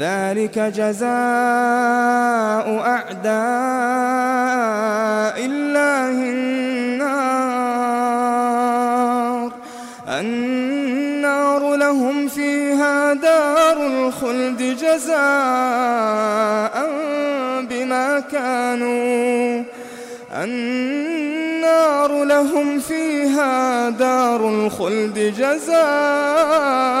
ذلك جزاء أعداء الله النار. النار لهم فيها دار الخلد جزاء بما كانوا. النار لهم فيها دار الخلد جزاء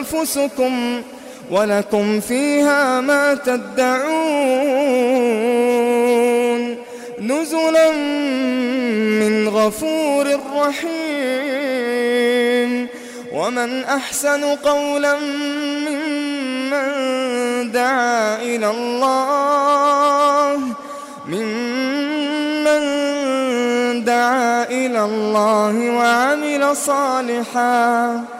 أنفسكم ولكم فيها ما تدعون نزلا من غفور رحيم ومن أحسن قولا ممن دعا إلى الله ممن دعا إلى الله وعمل صالحاً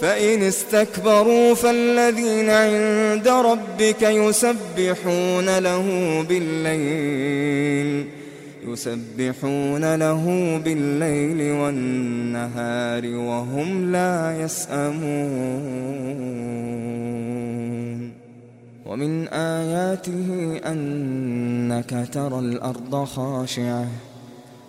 فإن استكبروا فالذين عند ربك يسبحون له بالليل يسبحون له بالليل والنهار وهم لا يسأمون ومن آياته أنك ترى الأرض خاشعة